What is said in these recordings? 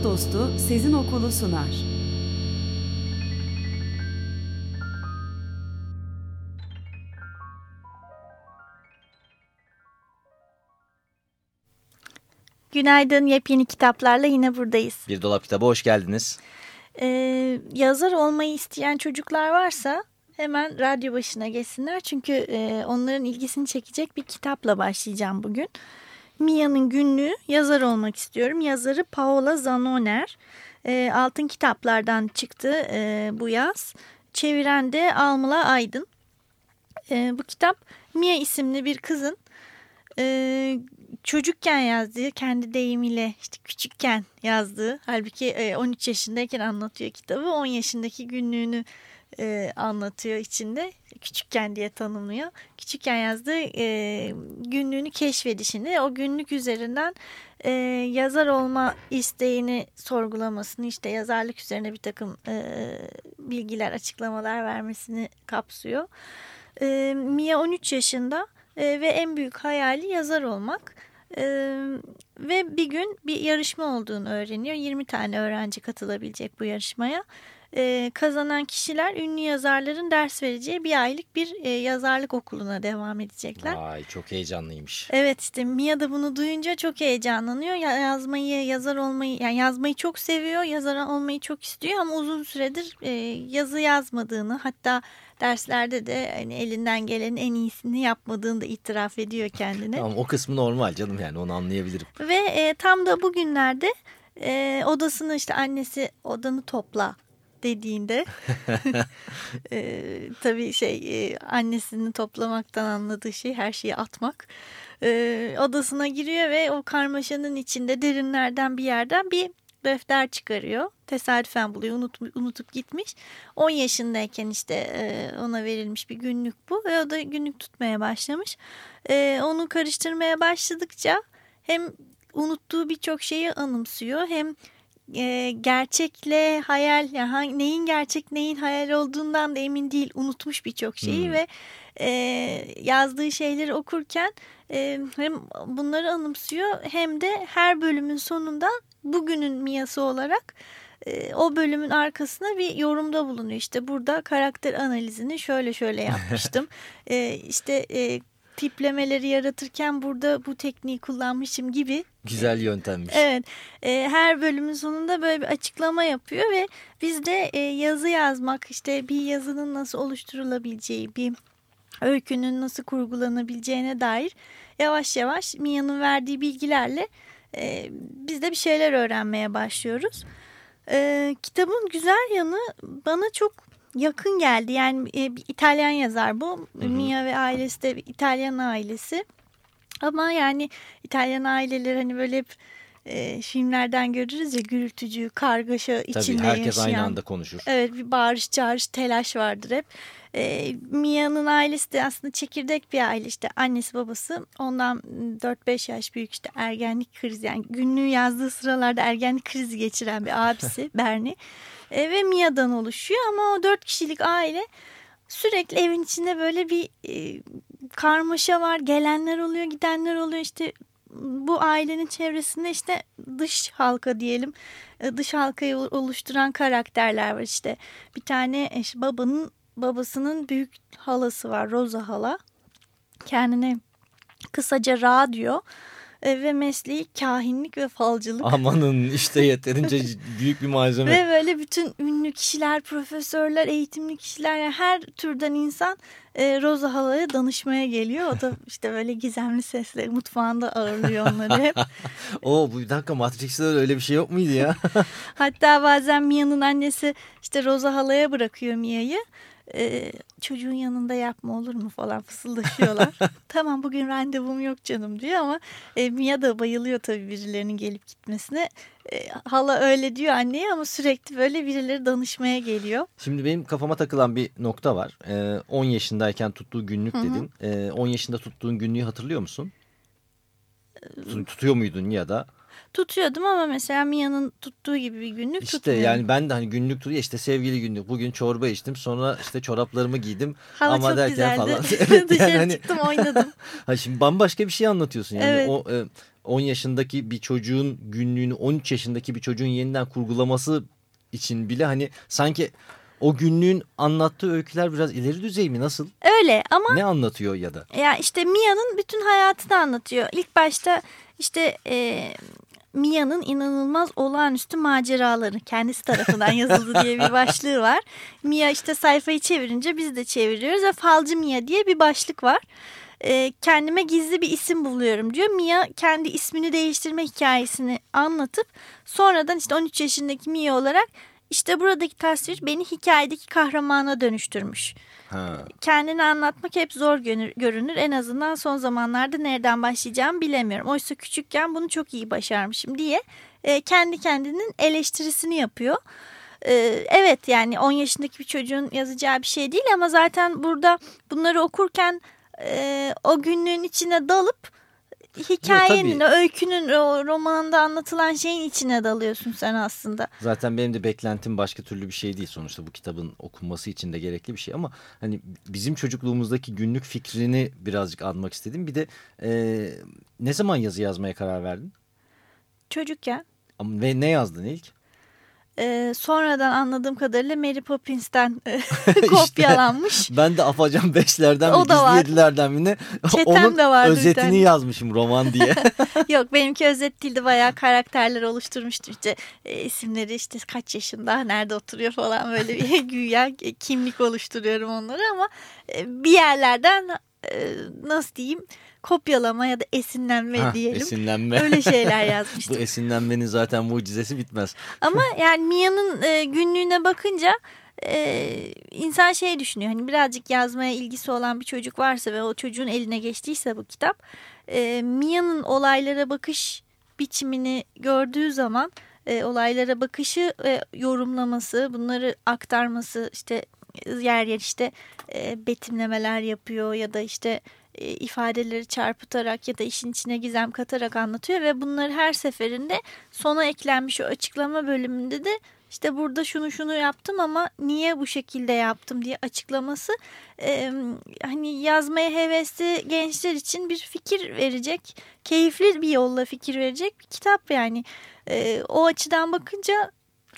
Kitap Dostu Sezin Okulu sunar. Günaydın, yepyeni kitaplarla yine buradayız. Bir Dolap Kitabı hoş geldiniz. Ee, yazar olmayı isteyen çocuklar varsa hemen radyo başına geçsinler. Çünkü e, onların ilgisini çekecek bir kitapla başlayacağım bugün. Mia'nın günlüğü yazar olmak istiyorum. Yazarı Paola Zanoner. E, altın kitaplardan çıktı e, bu yaz. Çeviren de Almila Aydın. E, bu kitap Mia isimli bir kızın e, çocukken yazdığı kendi deyimiyle işte küçükken yazdığı halbuki 13 yaşındayken anlatıyor kitabı 10 yaşındaki günlüğünü e, anlatıyor içinde küçükken diye tanımlıyor küçükken yazdığı e, günlüğünü keşfedişini o günlük üzerinden e, yazar olma isteğini sorgulamasını işte yazarlık üzerine bir takım e, bilgiler açıklamalar vermesini kapsıyor e, Mia 13 yaşında e, ve en büyük hayali yazar olmak. Ee, ve bir gün bir yarışma olduğunu öğreniyor. 20 tane öğrenci katılabilecek bu yarışmaya. Ee, kazanan kişiler ünlü yazarların ders vereceği bir aylık bir e, yazarlık okuluna devam edecekler. Vay çok heyecanlıymış. Evet işte Mia da bunu duyunca çok heyecanlanıyor. Yazmayı, yazar olmayı, yani yazmayı çok seviyor. Yazar olmayı çok istiyor ama uzun süredir e, yazı yazmadığını hatta derslerde de hani elinden gelenin en iyisini yapmadığını da itiraf ediyor kendine. Tamam o kısmı normal canım yani onu anlayabilirim. Ve e, tam da bugünlerde e, odasını işte annesi odanı topla dediğinde e, tabii şey e, annesini toplamaktan anladığı şey her şeyi atmak. E, odasına giriyor ve o karmaşanın içinde derinlerden bir yerden bir defter çıkarıyor. Tesadüfen buluyor unutup, unutup gitmiş. 10 yaşındayken işte e, ona verilmiş bir günlük bu ve o da günlük tutmaya başlamış. E, onu karıştırmaya başladıkça hem unuttuğu birçok şeyi anımsıyor hem e, gerçekle hayal yani neyin gerçek neyin hayal olduğundan da emin değil unutmuş birçok şeyi hmm. ve e, yazdığı şeyleri okurken e, hem bunları anımsıyor hem de her bölümün sonunda bugünün Mia'sı olarak e, o bölümün arkasına bir yorumda bulunuyor. İşte burada karakter analizini şöyle şöyle yapmıştım. e, işte e, tiplemeleri yaratırken burada bu tekniği kullanmışım gibi. Güzel yöntemmiş. Evet. E, her bölümün sonunda böyle bir açıklama yapıyor ve biz de e, yazı yazmak işte bir yazının nasıl oluşturulabileceği bir öykünün nasıl kurgulanabileceğine dair yavaş yavaş Mia'nın verdiği bilgilerle e, biz de bir şeyler öğrenmeye başlıyoruz. E, kitabın güzel yanı bana çok yakın geldi. Yani e, bir İtalyan yazar bu. Hı hı. Mia ve ailesi de bir İtalyan ailesi. Ama yani İtalyan aileleri hani böyle hep e, filmlerden görürüz ya gürültücü, kargaşa Tabii, içinde herkes yaşayan. aynı anda konuşur. Evet bir bağırış çağırış telaş vardır hep. E, Mia'nın ailesi de aslında çekirdek bir aile işte annesi babası ondan 4-5 yaş büyük işte ergenlik krizi yani günlüğü yazdığı sıralarda ergenlik krizi geçiren bir abisi Bernie e, ve Mia'dan oluşuyor ama o 4 kişilik aile sürekli evin içinde böyle bir e, karmaşa var gelenler oluyor gidenler oluyor. İşte bu ailenin çevresinde işte dış halka diyelim e, dış halkayı oluşturan karakterler var. İşte bir tane işte babanın babasının büyük halası var Rosa hala. Kendine kısaca Ra diyor ve mesleği kahinlik ve falcılık. Amanın işte yeterince büyük bir malzeme. Ve böyle bütün ünlü kişiler, profesörler, eğitimli kişiler yani her türden insan e, Rosa halaya danışmaya geliyor. O da işte böyle gizemli sesle mutfağında ağırlıyor onları hep. Oo bu bir dakika Matrix'te öyle bir şey yok muydu ya? Hatta bazen Mia'nın annesi işte Rosa halaya bırakıyor Mia'yı e, çocuğun yanında yapma olur mu falan fısıldaşıyorlar. tamam bugün randevum yok canım diyor ama e, Mia da bayılıyor tabii birilerinin gelip gitmesine. E, hala öyle diyor anneye ama sürekli böyle birileri danışmaya geliyor. Şimdi benim kafama takılan bir nokta var. Ee, 10 yaşındayken tuttuğu günlük Hı hı. dedin. Ee, 10 yaşında tuttuğun günlüğü hatırlıyor musun? Tutuyor muydun ya da? Tutuyordum ama mesela Mia'nın tuttuğu gibi bir günlük İşte tutmuyorum. yani ben de hani günlük tutuyor işte sevgili günlük. Bugün çorba içtim sonra işte çoraplarımı giydim. Hava ama çok derken güzeldi. falan. Evet, Dışarı yani hani- çıktım oynadım. Ha şimdi bambaşka bir şey anlatıyorsun. Yani Evet. o e, 10 yaşındaki bir çocuğun günlüğünü 13 yaşındaki bir çocuğun yeniden kurgulaması için bile hani sanki o günlüğün anlattığı öyküler biraz ileri düzey mi? Nasıl? Öyle ama Ne anlatıyor ya da? Ya işte Mia'nın bütün hayatını anlatıyor. İlk başta işte e, Mia'nın inanılmaz olağanüstü maceraları kendisi tarafından yazıldı diye bir başlığı var. Mia işte sayfayı çevirince biz de çeviriyoruz ve Falcı Mia diye bir başlık var. E, kendime gizli bir isim buluyorum diyor. Mia kendi ismini değiştirme hikayesini anlatıp sonradan işte 13 yaşındaki Mia olarak işte buradaki tasvir beni hikayedeki kahramana dönüştürmüş Ha. kendini anlatmak hep zor görünür. En azından son zamanlarda nereden başlayacağımı bilemiyorum. Oysa küçükken bunu çok iyi başarmışım diye e, kendi kendinin eleştirisini yapıyor. E, evet yani 10 yaşındaki bir çocuğun yazacağı bir şey değil ama zaten burada bunları okurken e, o günlüğün içine dalıp hikayenin, tabii. öykünün, o romanında anlatılan şeyin içine dalıyorsun sen aslında. Zaten benim de beklentim başka türlü bir şey değil sonuçta bu kitabın okunması için de gerekli bir şey ama hani bizim çocukluğumuzdaki günlük fikrini birazcık almak istedim. Bir de e, ne zaman yazı yazmaya karar verdin? Çocukken Ama- Ve ne yazdın ilk? E, sonradan anladığım kadarıyla Mary Poppins'ten e, kopyalanmış. Ben de Afacan Beşlerden O mi da Gizli mi ne? Onun de vardı özetini yazmışım roman diye. Yok benimki özet değildi bayağı karakterler oluşturmuştu işte e, isimleri işte kaç yaşında nerede oturuyor falan böyle bir güya e, kimlik oluşturuyorum onları ama e, bir yerlerden e, nasıl diyeyim kopyalama ya da esinlenme Hah, diyelim. Esinlenme. Öyle şeyler Bu yazmıştım. esinlenmenin zaten mucizesi bitmez. Ama yani Mia'nın e, günlüğüne bakınca e, insan şey düşünüyor. Hani birazcık yazmaya ilgisi olan bir çocuk varsa ve o çocuğun eline geçtiyse bu kitap. E, Mia'nın olaylara bakış biçimini gördüğü zaman e, olaylara bakışı ve yorumlaması, bunları aktarması işte yer yer işte e, betimlemeler yapıyor ya da işte ifadeleri çarpıtarak ya da işin içine gizem katarak anlatıyor ve bunları her seferinde sona eklenmiş o açıklama bölümünde de işte burada şunu şunu yaptım ama niye bu şekilde yaptım diye açıklaması e, hani yazmaya hevesli gençler için bir fikir verecek, keyifli bir yolla fikir verecek bir kitap yani. E, o açıdan bakınca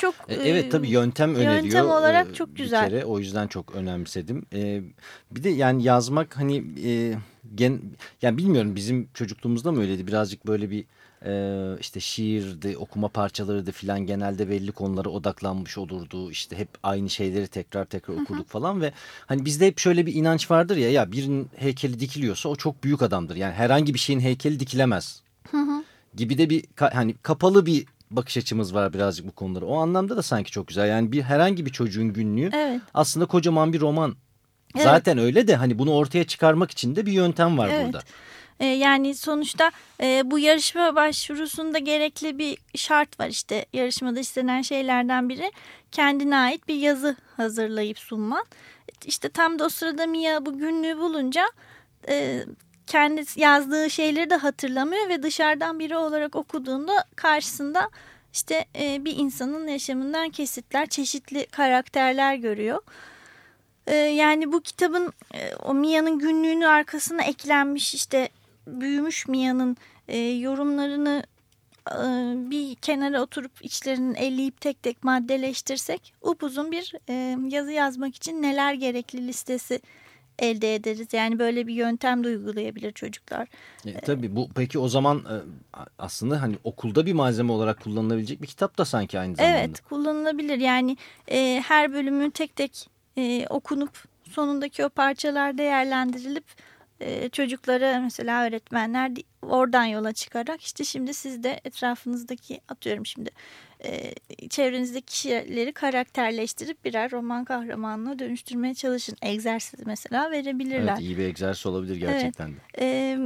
çok E, Evet tabii yöntem öneriyor. yöntem olarak e, çok bir güzel. kere. O yüzden çok önemsedim. E, bir de yani yazmak hani e, gen, yani bilmiyorum bizim çocukluğumuzda mı öyleydi? Birazcık böyle bir e, işte şiirdi, okuma parçalarıydı filan genelde belli konulara odaklanmış olurdu. İşte hep aynı şeyleri tekrar tekrar okurduk falan ve hani bizde hep şöyle bir inanç vardır ya ya birinin heykeli dikiliyorsa o çok büyük adamdır. Yani herhangi bir şeyin heykeli dikilemez gibi de bir hani kapalı bir bakış açımız var birazcık bu konulara. O anlamda da sanki çok güzel. Yani bir herhangi bir çocuğun günlüğü Evet. aslında kocaman bir roman. Evet. Zaten öyle de hani bunu ortaya çıkarmak için de bir yöntem var Evet. burada. E, yani sonuçta e, bu yarışma başvurusunda gerekli bir şart var işte yarışmada istenen şeylerden biri kendine ait bir yazı hazırlayıp sunman. İşte tam da o sırada Mia bu günlüğü bulunca e, kendi yazdığı şeyleri de hatırlamıyor ve dışarıdan biri olarak okuduğunda karşısında işte e, bir insanın yaşamından kesitler, çeşitli karakterler görüyor. E, yani bu kitabın e, o Mia'nın günlüğünün arkasına eklenmiş işte büyümüş Mia'nın e, yorumlarını e, bir kenara oturup içlerini elleyip tek tek maddeleştirsek upuzun bir e, yazı yazmak için neler gerekli listesi elde ederiz. Yani böyle bir yöntem de uygulayabilir çocuklar. E, tabii bu peki o zaman e, aslında hani okulda bir malzeme olarak kullanılabilecek bir kitap da sanki aynı zamanda. Evet kullanılabilir yani e, her bölümün tek tek e, okunup sonundaki o parçalar değerlendirilip e, çocuklara mesela öğretmenler oradan yola çıkarak işte şimdi siz de etrafınızdaki atıyorum şimdi e, çevrenizdeki kişileri karakterleştirip birer roman kahramanına dönüştürmeye çalışın. Egzersiz mesela verebilirler. Evet iyi bir egzersiz olabilir gerçekten de. E,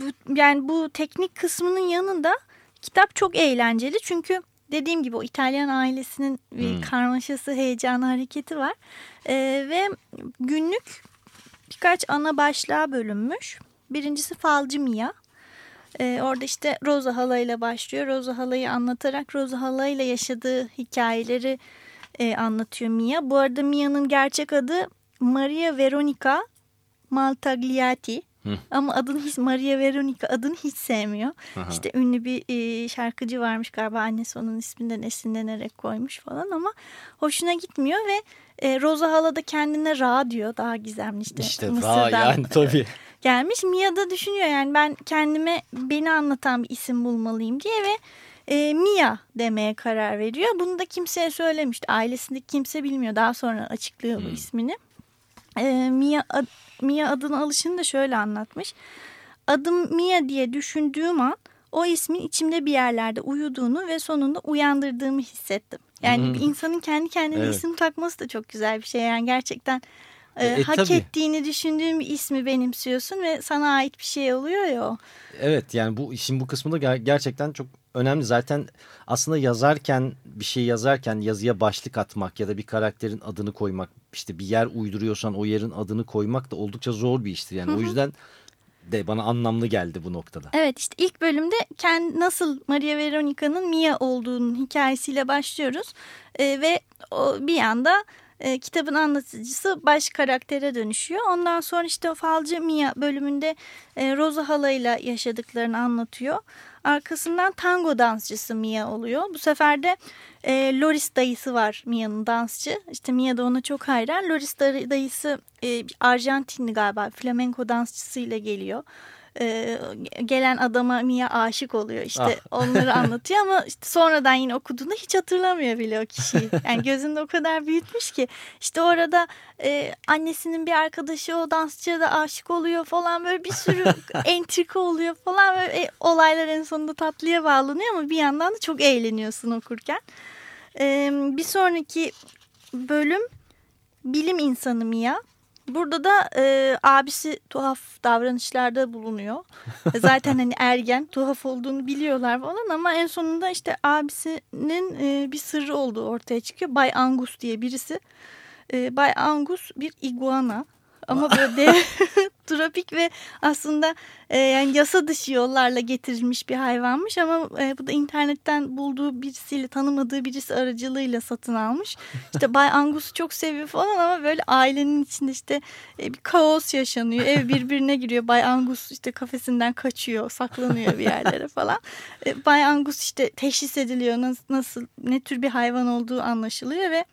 bu, yani bu teknik kısmının yanında kitap çok eğlenceli çünkü dediğim gibi o İtalyan ailesinin bir hmm. karmaşası, heyecanı, hareketi var. E, ve günlük birkaç ana başlığa bölünmüş. Birincisi Falcı Mia. Ee, orada işte Rosa Hala ile başlıyor. Rosa Hala'yı anlatarak Rosa Hala ile yaşadığı hikayeleri e, anlatıyor Mia. Bu arada Mia'nın gerçek adı Maria Veronica Maltagliati. Hı. Ama adını hiç Maria Veronica adını hiç sevmiyor. Aha. İşte ünlü bir e, şarkıcı varmış galiba annesi onun isminden esinlenerek koymuş falan ama hoşuna gitmiyor ve e, Rosa Hala da kendine Ra diyor daha gizemli işte. İşte Ra yani tabii. Gelmiş Mia da düşünüyor yani ben kendime beni anlatan bir isim bulmalıyım diye ve e, Mia demeye karar veriyor. Bunu da kimseye söylemişti. Ailesindeki kimse bilmiyor. Daha sonra açıklıyor hmm. bu ismini. E, Mia, ad, Mia adını alışını da şöyle anlatmış. Adım Mia diye düşündüğüm an o ismin içimde bir yerlerde uyuduğunu ve sonunda uyandırdığımı hissettim. Yani hmm. bir insanın kendi kendine evet. isim takması da çok güzel bir şey. Yani gerçekten e, e, hak tabii. ettiğini düşündüğün bir ismi benimsiyorsun ve sana ait bir şey oluyor ya Evet yani bu işin bu kısmı da gerçekten çok önemli. Zaten aslında yazarken bir şey yazarken yazıya başlık atmak ya da bir karakterin adını koymak işte bir yer uyduruyorsan o yerin adını koymak da oldukça zor bir iştir. Yani o yüzden de bana anlamlı geldi bu noktada. Evet işte ilk bölümde kendi nasıl Maria Veronica'nın Mia olduğunun hikayesiyle başlıyoruz. Ee, ve o bir anda e, kitabın anlatıcısı baş karaktere dönüşüyor. Ondan sonra işte Falcı Mia bölümünde e, Rosa halayla yaşadıklarını anlatıyor. Arkasından tango dansçısı Mia oluyor. Bu sefer de e, Loris dayısı var Mia'nın dansçı. İşte Mia da ona çok hayran. Loris dayısı e, Arjantinli galiba flamenko dansçısıyla geliyor e, gelen adama Mia aşık oluyor işte ah. onları anlatıyor ama işte sonradan yine okuduğunda hiç hatırlamıyor bile o kişiyi. Yani gözünde o kadar büyütmüş ki işte orada e, annesinin bir arkadaşı o dansçıya da aşık oluyor falan böyle bir sürü entrika oluyor falan böyle e, olaylar en sonunda tatlıya bağlanıyor ama bir yandan da çok eğleniyorsun okurken. E, bir sonraki bölüm bilim insanı Mia. Burada da e, abisi tuhaf davranışlarda bulunuyor. Zaten hani ergen tuhaf olduğunu biliyorlar falan ama en sonunda işte abisinin e, bir sırrı olduğu ortaya çıkıyor. Bay Angus diye birisi. E, Bay Angus bir iguana ama böyle tropik ve aslında e, yani yasa dışı yollarla getirilmiş bir hayvanmış ama e, bu da internetten bulduğu birisiyle tanımadığı birisi aracılığıyla satın almış. İşte Bay Angus'u çok seviyor falan ama böyle ailenin içinde işte e, bir kaos yaşanıyor. Ev birbirine giriyor. Bay Angus işte kafesinden kaçıyor, saklanıyor bir yerlere falan. E, Bay Angus işte teşhis ediliyor nasıl, nasıl ne tür bir hayvan olduğu anlaşılıyor ve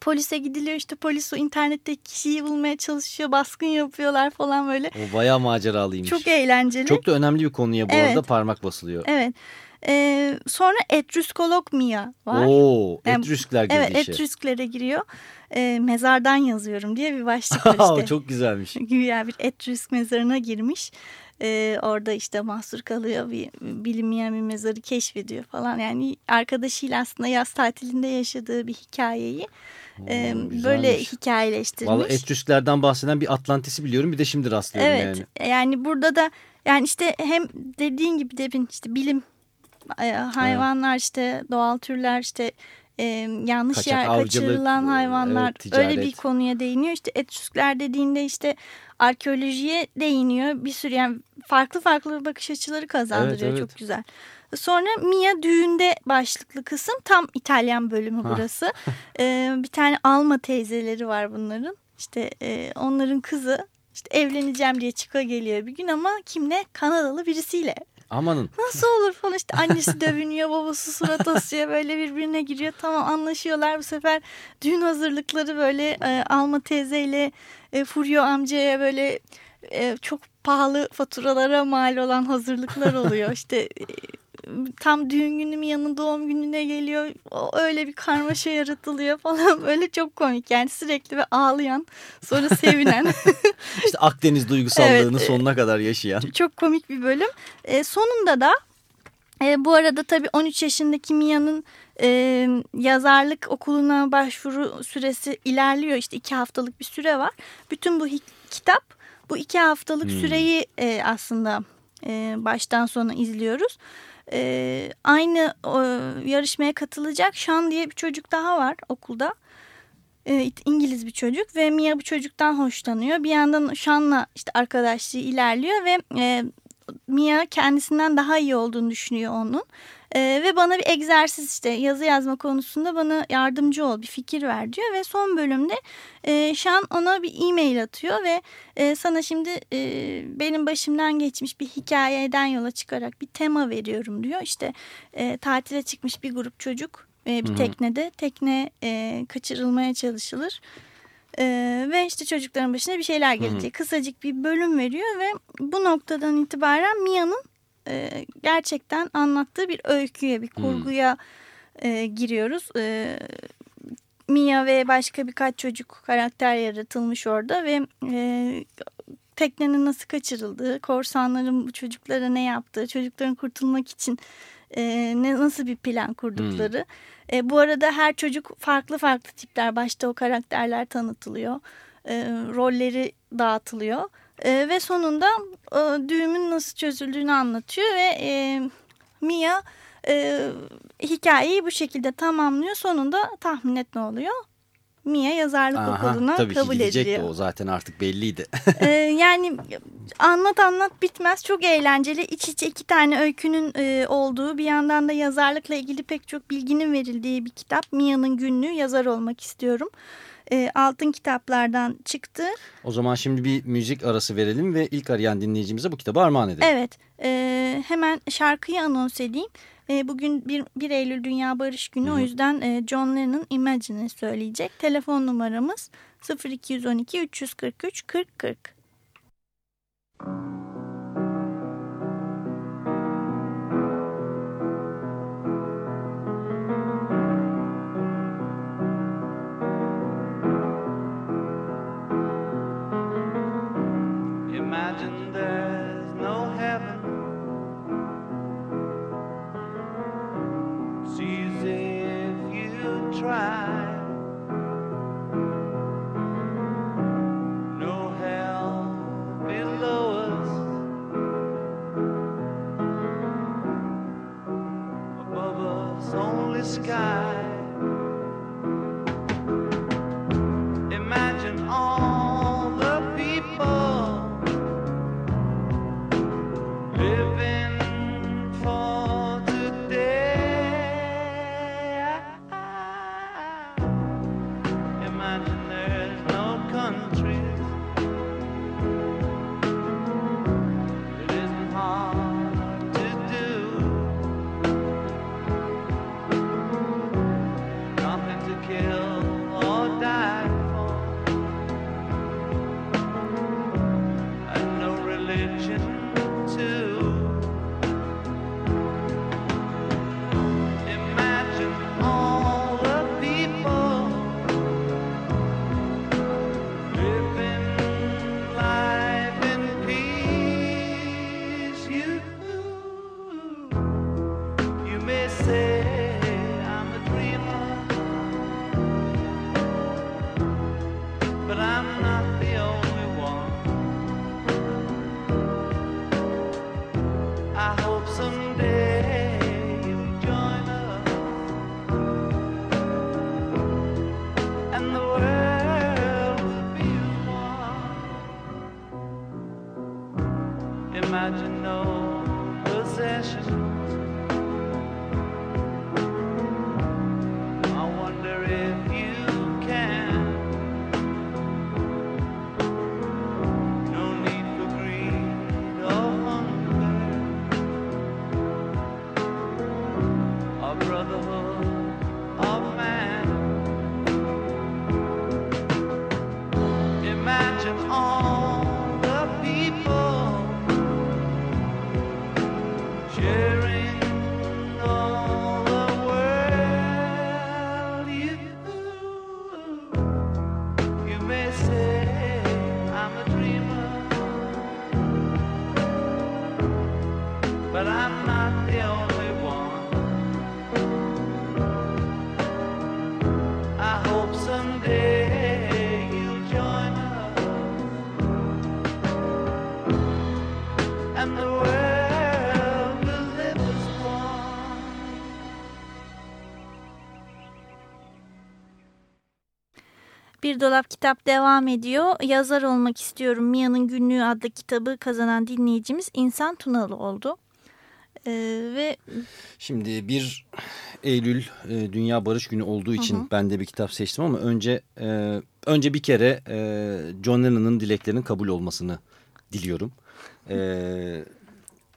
polise gidiliyor işte polis o internette kişiyi bulmaya çalışıyor baskın yapıyorlar falan böyle. O bayağı maceralıymış. Çok eğlenceli. Çok da önemli bir konuya bu evet. arada parmak basılıyor. Evet. Ee, sonra Etruskolog Mia var. Oo, Etrüskler girdi Evet işe. Etrüsklere giriyor. Ee, mezardan yazıyorum diye bir başlık var işte. Çok güzelmiş. Güya bir Etrüsk mezarına girmiş. Ee, orada işte mahsur kalıyor bir bilinmeyen bir mezarı keşfediyor falan. Yani arkadaşıyla aslında yaz tatilinde yaşadığı bir hikayeyi e, böyle hikayeleştirmiş. Vallahi Etrüsklerden bahseden bir Atlantis'i biliyorum bir de şimdi rastlıyorum evet, yani. Yani burada da yani işte hem dediğin gibi demin işte bilim e, hayvanlar evet. işte doğal türler işte e, yanlış Kaçak, yer avcılık, kaçırılan hayvanlar evet, öyle bir konuya değiniyor. İşte Etrüskler dediğinde işte arkeolojiye değiniyor. Bir sürü yani farklı farklı bakış açıları kazandırıyor. Evet, evet. Çok güzel. Sonra Mia düğünde başlıklı kısım tam İtalyan bölümü burası. ee, bir tane Alma teyzeleri var bunların. İşte e, onların kızı işte evleneceğim diye çıka geliyor bir gün ama kimle? Kanadalı birisiyle. Amanın. Nasıl olur falan işte annesi dövünüyor babası surat asıyor böyle birbirine giriyor tamam anlaşıyorlar bu sefer düğün hazırlıkları böyle e, Alma teyzeyle e, Furyo amcaya böyle e, çok pahalı faturalara mal olan hazırlıklar oluyor işte e, tam düğün günü Mia'nın doğum gününe geliyor. O öyle bir karmaşa yaratılıyor falan. Böyle çok komik yani sürekli ve ağlayan sonra sevinen. işte Akdeniz duygusallığını Evet, e, sonuna kadar yaşayan. çok komik bir bölüm. E, sonunda da e, bu arada tabii 13 yaşındaki Mia'nın e, yazarlık okuluna başvuru süresi ilerliyor. İşte iki haftalık bir süre var. Bütün bu kitap bu iki haftalık Hmm. süreyi e, aslında e, baştan sona izliyoruz. E, aynı e, yarışmaya katılacak Sean diye bir çocuk daha var okulda. E, İngiliz bir çocuk ve Mia bu çocuktan hoşlanıyor. Bir yandan Sean'la işte arkadaşlığı ilerliyor ve e, Mia kendisinden daha iyi olduğunu düşünüyor onun. Ee, ve bana bir egzersiz işte yazı yazma konusunda bana yardımcı ol bir fikir ver diyor. Ve son bölümde e, Sean ona bir e-mail atıyor ve e, sana şimdi e, benim başımdan geçmiş bir hikayeden yola çıkarak bir tema veriyorum diyor. İşte e, tatile çıkmış bir grup çocuk e, bir Hı hı. teknede tekne e, kaçırılmaya çalışılır. Ee, ve işte çocukların başına bir şeyler gelecek. Kısacık bir bölüm veriyor ve bu noktadan itibaren Mia'nın e, gerçekten anlattığı bir öyküye, bir kurguya e, giriyoruz. E, Mia ve başka birkaç çocuk karakter yaratılmış orada ve e, teknenin nasıl kaçırıldığı, korsanların bu çocuklara ne yaptığı, çocukların kurtulmak için e, ne nasıl bir plan kurdukları. E, bu arada her çocuk farklı farklı tipler. Başta o karakterler tanıtılıyor. E, rolleri dağıtılıyor. E, ve sonunda e, düğümün nasıl çözüldüğünü anlatıyor ve e, Mia e, hikayeyi bu şekilde tamamlıyor. Sonunda tahmin et ne oluyor? Mia yazarlık Aha, okuluna tabii kabul ki ediliyor. o zaten artık belliydi. Ee, yani anlat anlat bitmez çok eğlenceli iç içe iki tane öykünün e, olduğu bir yandan da yazarlıkla ilgili pek çok bilginin verildiği bir kitap Mia'nın günlüğü yazar olmak istiyorum E, altın kitaplardan çıktı o zaman şimdi bir müzik arası verelim ve ilk arayan dinleyicimize bu kitabı armağan edelim. evet e, hemen şarkıyı anons edeyim E, bugün 1, 1 Eylül Dünya Barış Günü Hı hı. o yüzden e, John Lennon Imagine'i söyleyecek telefon numaramız 0212 343 40 40 religion Bir Dolap Kitap devam ediyor. Yazar olmak istiyorum Mia'nın günlüğü adlı kitabı kazanan dinleyicimiz İnsan Tunalı oldu. Ee, ve Şimdi 1 Eylül e, Dünya Barış Günü olduğu için hı hı. ben de bir kitap seçtim ama önce e, önce bir kere e, John Lennon'ın dileklerinin kabul olmasını diliyorum. E,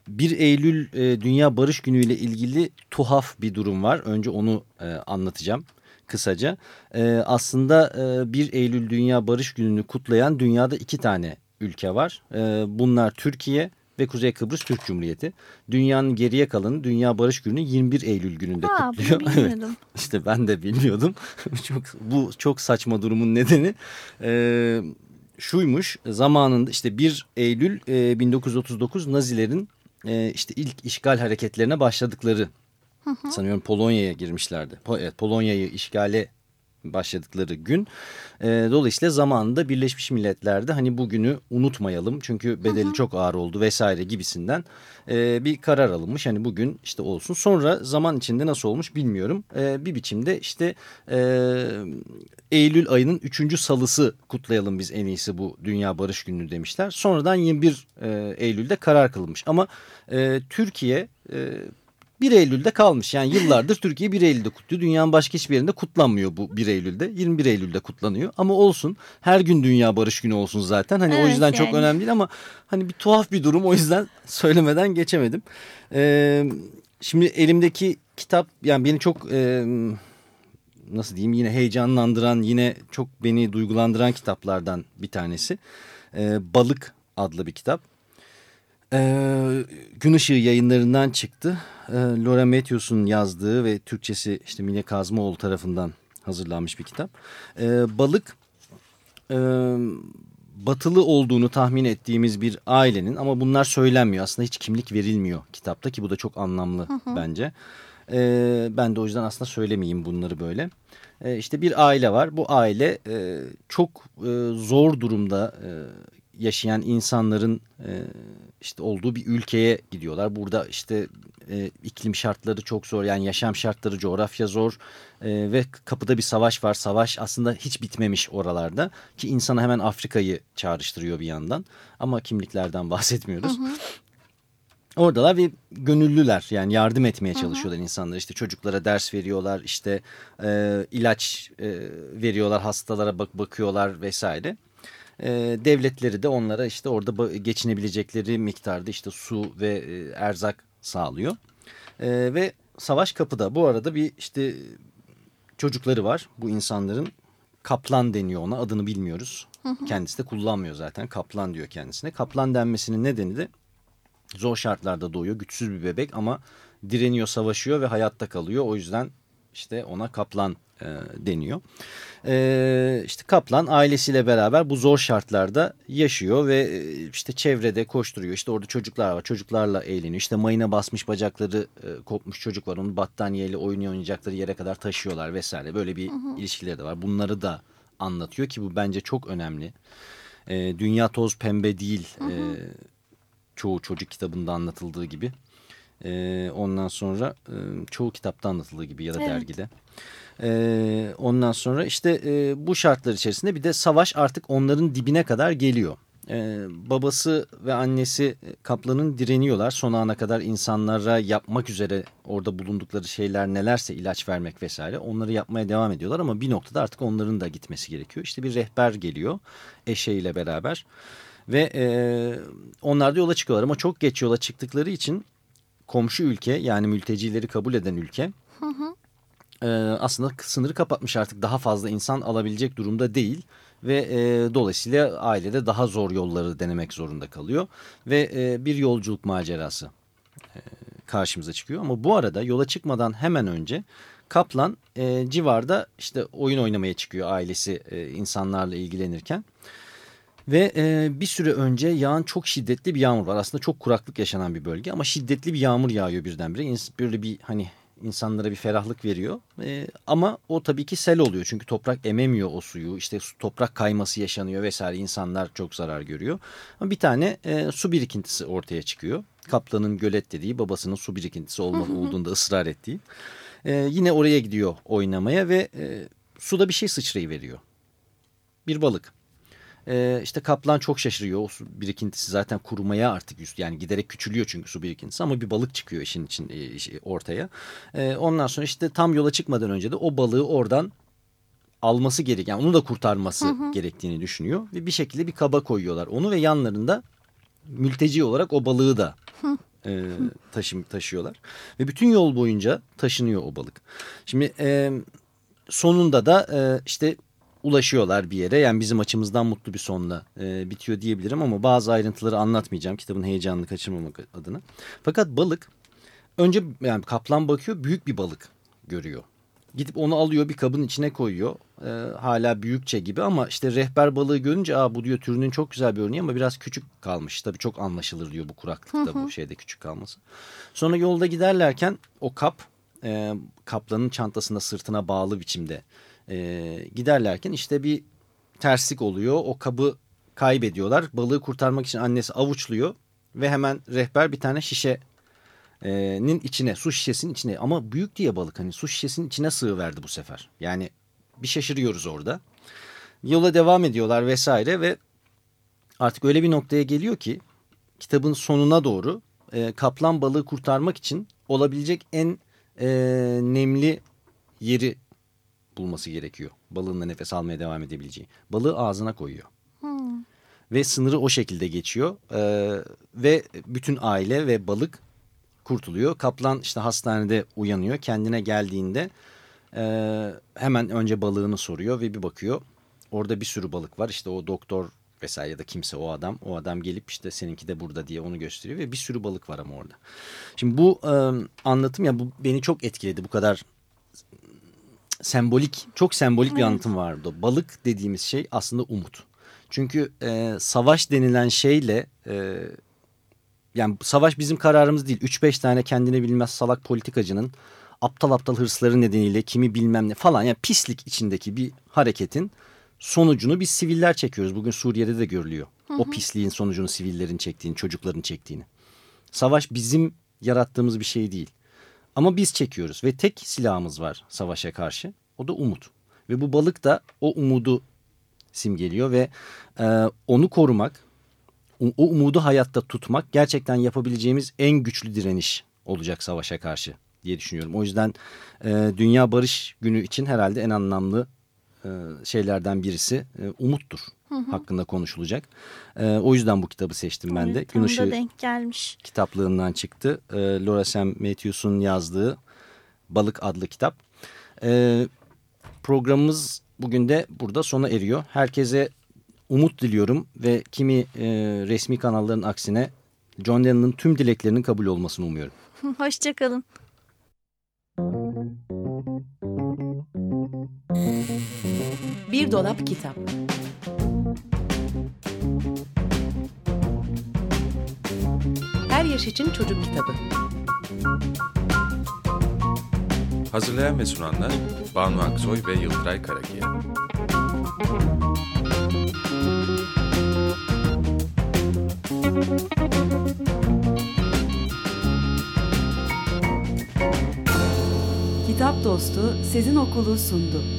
1 Eylül e, Dünya Barış Günü ile ilgili tuhaf bir durum var. Önce onu e, anlatacağım kısaca. E, aslında e, 1 Eylül Dünya Barış Günü'nü kutlayan dünyada iki tane ülke var. E, bunlar Türkiye ve Kuzey Kıbrıs Türk Cumhuriyeti. Dünyanın geriye kalanı Dünya Barış Günü 21 Eylül gününde Aa, kutluyor. bilmiyordum. işte ben de bilmiyordum. çok bu çok saçma durumun nedeni e, şuymuş. Zamanında işte 1 Eylül e, 1939 Nazilerin e, işte ilk işgal hareketlerine başladıkları sanıyorum Polonya'ya girmişlerdi. Po evet, Polonya'yı işgale başladıkları gün. E, dolayısıyla zamanında Birleşmiş Milletler'de hani bugünü unutmayalım çünkü bedeli çok ağır oldu vesaire gibisinden e, bir karar alınmış. Hani bugün işte olsun. Sonra zaman içinde nasıl olmuş bilmiyorum. E, bir biçimde işte e, Eylül ayının 3. salısı kutlayalım biz en iyisi bu Dünya Barış Günü demişler. Sonradan 21 e, Eylül'de karar kılınmış. Ama e, Türkiye... E, 1 Eylül'de kalmış. Yani yıllardır Türkiye 1 Eylül'de kutluyor. Dünyanın başka hiçbir yerinde kutlanmıyor bu 1 Eylül'de. 21 Eylül'de kutlanıyor. Ama olsun. Her gün Dünya Barış Günü olsun zaten. Hani o Evet, yüzden çok yani. önemli değil ama hani bir tuhaf bir durum. O yüzden söylemeden geçemedim. Ee, şimdi elimdeki kitap yani beni çok e, nasıl diyeyim yine heyecanlandıran yine çok beni duygulandıran kitaplardan bir tanesi. Ee, Balık adlı bir kitap. Ee, Gün Işığı yayınlarından çıktı. Ee, Laura Matthews'un yazdığı ve Türkçesi işte Mine Kazmaoğlu tarafından hazırlanmış bir kitap. Ee, balık e, batılı olduğunu tahmin ettiğimiz bir ailenin ama bunlar söylenmiyor. Aslında hiç kimlik verilmiyor kitapta ki bu da çok anlamlı bence. Ee, ben de o yüzden aslında söylemeyeyim bunları böyle. Ee, işte bir aile var. Bu aile e, çok e, zor durumda e, yaşayan insanların e, işte olduğu bir ülkeye gidiyorlar. Burada işte e, iklim şartları çok zor yani yaşam şartları coğrafya zor e, ve kapıda bir savaş var. Savaş aslında hiç bitmemiş oralarda ki insana hemen Afrika'yı çağrıştırıyor bir yandan ama kimliklerden bahsetmiyoruz. Oradalar ve gönüllüler yani yardım etmeye çalışıyorlar insanlar işte çocuklara ders veriyorlar işte e, ilaç e, veriyorlar hastalara bak bakıyorlar vesaire. E, devletleri de onlara işte orada geçinebilecekleri miktarda işte su ve e, erzak sağlıyor. E, ve savaş kapıda bu arada bir işte çocukları var bu insanların kaplan deniyor ona adını bilmiyoruz. Kendisi de kullanmıyor zaten kaplan diyor kendisine. Kaplan denmesinin nedeni de zor şartlarda doğuyor güçsüz bir bebek ama direniyor savaşıyor ve hayatta kalıyor. O yüzden işte ona kaplan e, deniyor. E, işte kaplan ailesiyle beraber bu zor şartlarda yaşıyor ve e, işte çevrede koşturuyor. İşte orada çocuklar var çocuklarla eğleniyor. İşte mayına basmış bacakları e, kopmuş çocuk var onu battaniyeyle oyun oynayacakları yere kadar taşıyorlar vesaire. Böyle bir ilişkileri de var. Bunları da anlatıyor ki bu bence çok önemli. E, dünya toz pembe değil e, çoğu çocuk kitabında anlatıldığı gibi. E, ondan sonra e, çoğu kitapta anlatıldığı gibi ya da Evet. dergide. E, ondan sonra işte e, bu şartlar içerisinde bir de savaş artık onların dibine kadar geliyor. E, babası ve annesi e, Kaplan'ın direniyorlar. Son ana kadar insanlara yapmak üzere orada bulundukları şeyler nelerse ilaç vermek vesaire onları yapmaya devam ediyorlar. Ama bir noktada artık onların da gitmesi gerekiyor. İşte bir rehber geliyor eşeğiyle beraber ve e, onlar da yola çıkıyorlar. Ama çok geç yola çıktıkları için komşu ülke yani mültecileri kabul eden ülke e, aslında sınırı kapatmış artık daha fazla insan alabilecek durumda değil ve e, dolayısıyla ailede daha zor yolları denemek zorunda kalıyor ve e, bir yolculuk macerası e, karşımıza çıkıyor ama bu arada yola çıkmadan hemen önce Kaplan e, civarda işte oyun oynamaya çıkıyor ailesi e, insanlarla ilgilenirken. Ve e, bir süre önce yağan çok şiddetli bir yağmur var. Aslında çok kuraklık yaşanan bir bölge ama şiddetli bir yağmur yağıyor birdenbire. Böyle bir hani insanlara bir ferahlık veriyor. E, ama o tabii ki sel oluyor. Çünkü toprak ememiyor o suyu. İşte su- toprak kayması yaşanıyor vesaire. İnsanlar çok zarar görüyor. Ama bir tane e, su birikintisi ortaya çıkıyor. Kaplanın gölet dediği babasının su birikintisi olma, olduğunda ısrar ettiği. E, yine oraya gidiyor oynamaya ve e, suda bir şey sıçrayıveriyor. bir balık. Ee, işte kaplan çok şaşırıyor. O su birikintisi zaten kurumaya artık üst yani giderek küçülüyor çünkü su birikintisi ama bir balık çıkıyor işin için e, ortaya. Ee, ondan sonra işte tam yola çıkmadan önce de o balığı oradan alması gerek yani onu da kurtarması hı hı. gerektiğini düşünüyor ve bir şekilde bir kaba koyuyorlar onu ve yanlarında mülteci olarak o balığı da e, taşım taşıyorlar ve bütün yol boyunca taşınıyor o balık. Şimdi e, sonunda da e, işte ulaşıyorlar bir yere. Yani bizim açımızdan mutlu bir sonla e, bitiyor diyebilirim ama bazı ayrıntıları anlatmayacağım kitabın heyecanını kaçırmamak adına. Fakat balık önce yani kaplan bakıyor büyük bir balık görüyor. Gidip onu alıyor bir kabın içine koyuyor. E, hala büyükçe gibi ama işte rehber balığı görünce Aa, bu diyor türünün çok güzel bir örneği ama biraz küçük kalmış. Tabii çok anlaşılır diyor bu kuraklıkta bu şeyde küçük kalması. Sonra yolda giderlerken o kap e, kaplanın çantasında sırtına bağlı biçimde e, giderlerken işte bir terslik oluyor. O kabı kaybediyorlar. Balığı kurtarmak için annesi avuçluyor ve hemen rehber bir tane şişenin içine su şişesinin içine ama büyük diye balık hani su şişesinin içine sığ verdi bu sefer. Yani bir şaşırıyoruz orada. Yola devam ediyorlar vesaire ve artık öyle bir noktaya geliyor ki kitabın sonuna doğru e, kaplan balığı kurtarmak için olabilecek en e, nemli yeri bulması gerekiyor. Balığın da nefes almaya devam edebileceği. Balığı ağzına koyuyor. Hmm. Ve sınırı o şekilde geçiyor. Ee, ve bütün aile ve balık kurtuluyor. Kaplan işte hastanede uyanıyor. Kendine geldiğinde e, hemen önce balığını soruyor ve bir bakıyor. Orada bir sürü balık var. İşte o doktor vesaire ya da kimse o adam. O adam gelip işte seninki de burada diye onu gösteriyor ve bir sürü balık var ama orada. Şimdi bu e, anlatım ya bu beni çok etkiledi. Bu kadar sembolik, çok sembolik bir anlatım vardı. Balık dediğimiz şey aslında umut. Çünkü e, savaş denilen şeyle e, yani savaş bizim kararımız değil. 3-5 tane kendine bilmez salak politikacının aptal aptal hırsları nedeniyle kimi bilmem ne falan yani pislik içindeki bir hareketin sonucunu biz siviller çekiyoruz. Bugün Suriye'de de görülüyor. Hı hı. O pisliğin sonucunu sivillerin çektiğini, çocukların çektiğini. Savaş bizim yarattığımız bir şey değil. Ama biz çekiyoruz ve tek silahımız var savaşa karşı. O da umut. Ve bu balık da o umudu simgeliyor ve e, onu korumak, o umudu hayatta tutmak gerçekten yapabileceğimiz en güçlü direniş olacak savaşa karşı diye düşünüyorum. O yüzden e, Dünya Barış Günü için herhalde en anlamlı e, şeylerden birisi e, umuttur. Hı hı. hakkında konuşulacak. E, o yüzden bu kitabı seçtim ben de. Gün Işığı denk gelmiş. kitaplığından çıktı. E, Laura Sam Matthews'un yazdığı Balık adlı kitap. E, programımız bugün de burada sona eriyor. Herkese umut diliyorum ve kimi e, resmi kanalların aksine John Lennon'ın tüm dileklerinin kabul olmasını umuyorum. Hoşçakalın. Bir dolap kitap. Her yaş için çocuk kitabı. Hazırlayan ve sunanlar Banu Aksoy ve Yıldıray Karakiya. Kitap Dostu Sezin Okulu sundu.